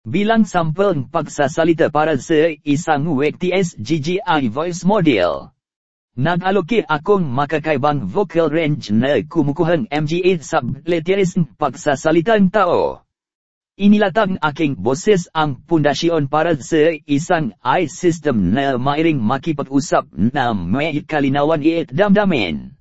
Bilang sampel paksa salita para sa isang WTS GGI voice model. Nag-allocate akong makakaibang vocal range na kumukuhang MGA sa letteris paksa salita tao. Inilatang aking boses ang pundasyon para sa isang i-system na mairing makipag-usap na may kalinawan iit damdamin.